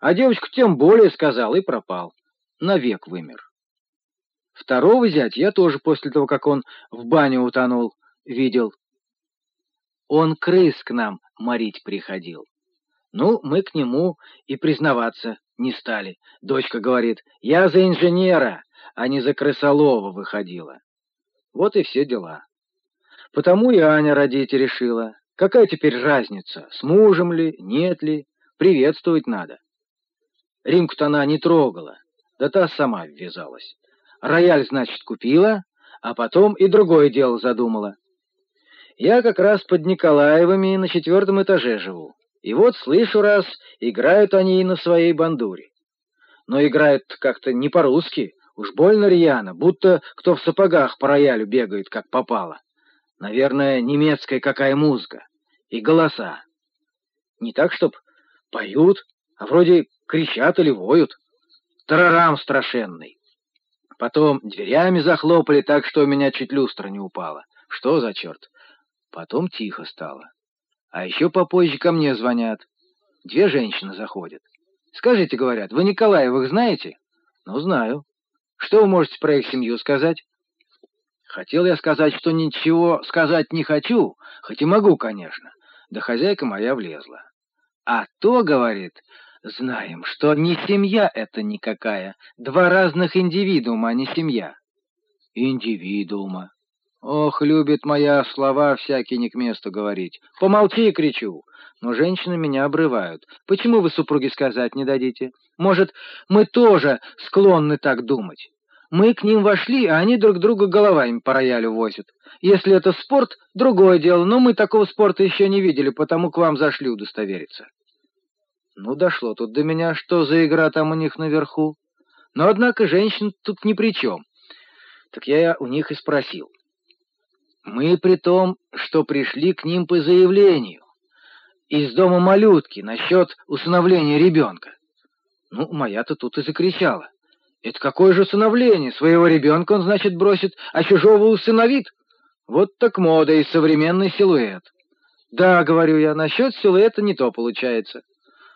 А девочка тем более сказал и пропал. Навек вымер. Второго зять я тоже после того, как он в баню утонул, видел. Он крыс к нам морить приходил. Ну, мы к нему и признаваться не стали. Дочка говорит, я за инженера, а не за крысолова выходила. Вот и все дела. Потому и Аня родить решила. Какая теперь разница, с мужем ли, нет ли, приветствовать надо. Римку-то она не трогала, да та сама ввязалась. Рояль, значит, купила, а потом и другое дело задумала. Я как раз под Николаевыми на четвертом этаже живу. И вот слышу раз, играют они на своей бандуре. Но играют как-то не по-русски, уж больно рьяно, будто кто в сапогах по роялю бегает, как попало. Наверное, немецкая какая музыка. И голоса. Не так, чтоб поют, а вроде кричат или воют. Тарарам страшенный. Потом дверями захлопали так, что у меня чуть люстра не упала. Что за черт? Потом тихо стало. А еще попозже ко мне звонят. Две женщины заходят. «Скажите, — говорят, — вы Николаевых знаете?» «Ну, знаю. Что вы можете про их семью сказать?» Хотел я сказать, что ничего сказать не хочу, хоть и могу, конечно. Да хозяйка моя влезла. А то, говорит, знаем, что не семья это никакая, два разных индивидуума, а не семья. Индивидуума. Ох, любит моя слова всякие не к месту говорить. Помолчи, кричу. Но женщины меня обрывают. Почему вы супруге сказать не дадите? Может, мы тоже склонны так думать? Мы к ним вошли, а они друг друга головами по роялю возят. Если это спорт, другое дело, но мы такого спорта еще не видели, потому к вам зашли удостовериться. Ну, дошло тут до меня, что за игра там у них наверху. Но, однако, женщин тут ни при чем. Так я у них и спросил. Мы при том, что пришли к ним по заявлению из дома малютки насчет усыновления ребенка. Ну, моя-то тут и закричала. Это какое же усыновление? Своего ребенка он, значит, бросит, а чужого усыновит? Вот так мода и современный силуэт. Да, говорю я, насчет силуэта не то получается.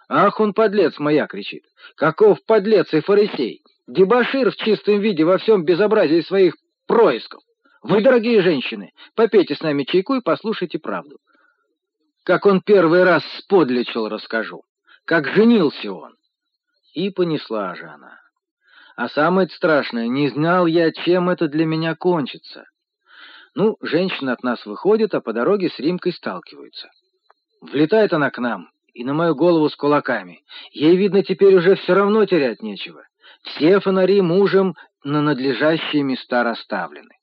Ах, он подлец, моя кричит. Каков подлец и фарисей? Дебашир в чистом виде во всем безобразии своих происков. Вы, дорогие женщины, попейте с нами чайку и послушайте правду. Как он первый раз сподличил, расскажу. Как женился он. И понесла же она. А самое страшное, не знал я, чем это для меня кончится. Ну, женщина от нас выходит, а по дороге с Римкой сталкиваются. Влетает она к нам, и на мою голову с кулаками. Ей, видно, теперь уже все равно терять нечего. Все фонари мужем на надлежащие места расставлены.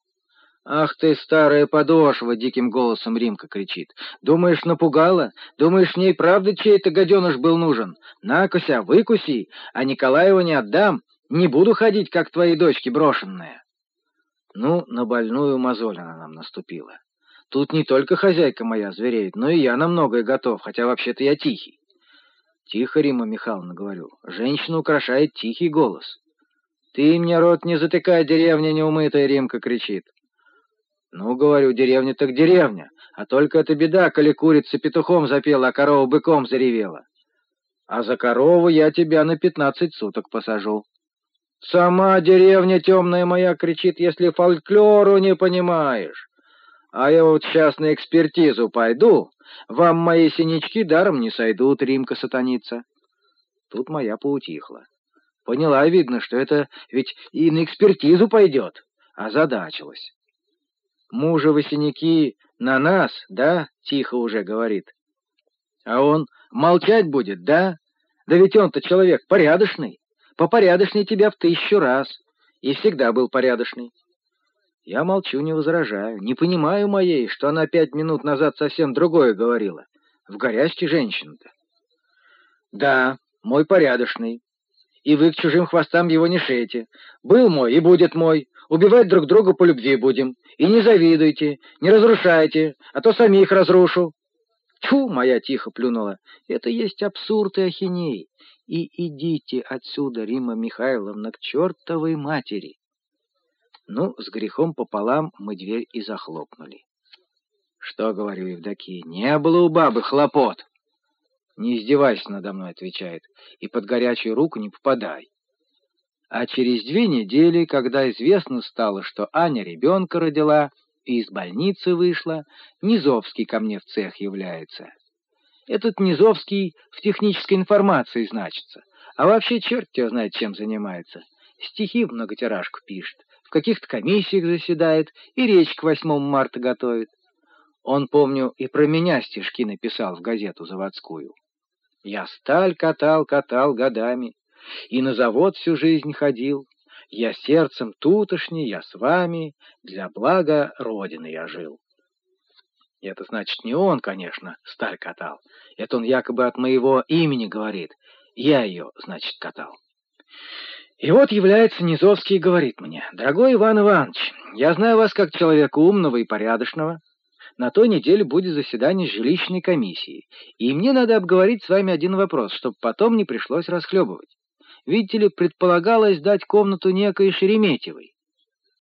«Ах ты, старая подошва!» — диким голосом Римка кричит. «Думаешь, напугала? Думаешь, ней правда чей-то гаденыш был нужен? Накуся, выкуси, а Николаева не отдам. Не буду ходить, как твои дочки брошенные». Ну, на больную мозоль она нам наступила. Тут не только хозяйка моя звереет, но и я на многое готов, хотя вообще-то я тихий. Тихо, Рима Михайловна, говорю, женщина украшает тихий голос. Ты мне рот не затыкай, деревня неумытая, Римка кричит. «Ну, говорю, деревня так деревня, а только это беда, коли курица петухом запела, а корова быком заревела. А за корову я тебя на пятнадцать суток посажу». «Сама деревня темная моя кричит, если фольклору не понимаешь. А я вот сейчас на экспертизу пойду, вам мои синячки даром не сойдут, Римка сатаница». Тут моя поутихла. Поняла, видно, что это ведь и на экспертизу пойдет, озадачилась. Мужа синяки на нас, да?» — тихо уже говорит. «А он молчать будет, да? Да ведь он-то человек порядочный. Попорядочней тебя в тысячу раз. И всегда был порядочный». Я молчу, не возражаю. Не понимаю моей, что она пять минут назад совсем другое говорила. В горячке женщина-то. «Да, мой порядочный. И вы к чужим хвостам его не шейте. Был мой и будет мой. Убивать друг друга по любви будем. И не завидуйте, не разрушайте, а то самих разрушу. Тьфу, моя тихо плюнула. Это есть абсурд и ахиней. И идите отсюда, Рима Михайловна, к чертовой матери. Ну, с грехом пополам мы дверь и захлопнули. Что, говорю Евдокия, не было у бабы хлопот. «Не издевайся надо мной», — отвечает, — «и под горячую руку не попадай». А через две недели, когда известно стало, что Аня ребенка родила и из больницы вышла, Низовский ко мне в цех является. Этот Низовский в технической информации значится, а вообще черт его знает, чем занимается. Стихи в многотиражку пишет, в каких-то комиссиях заседает и речь к 8 марта готовит. Он, помню, и про меня стишки написал в газету заводскую. Я сталь катал, катал годами, и на завод всю жизнь ходил. Я сердцем тутошний, я с вами, для блага Родины я жил. Это значит не он, конечно, сталь катал. Это он якобы от моего имени говорит. Я ее, значит, катал. И вот является Низовский и говорит мне, «Дорогой Иван Иванович, я знаю вас как человека умного и порядочного, на той неделе будет заседание жилищной комиссии, и мне надо обговорить с вами один вопрос, чтобы потом не пришлось расхлебывать. Видите ли, предполагалось дать комнату некой Шереметьевой.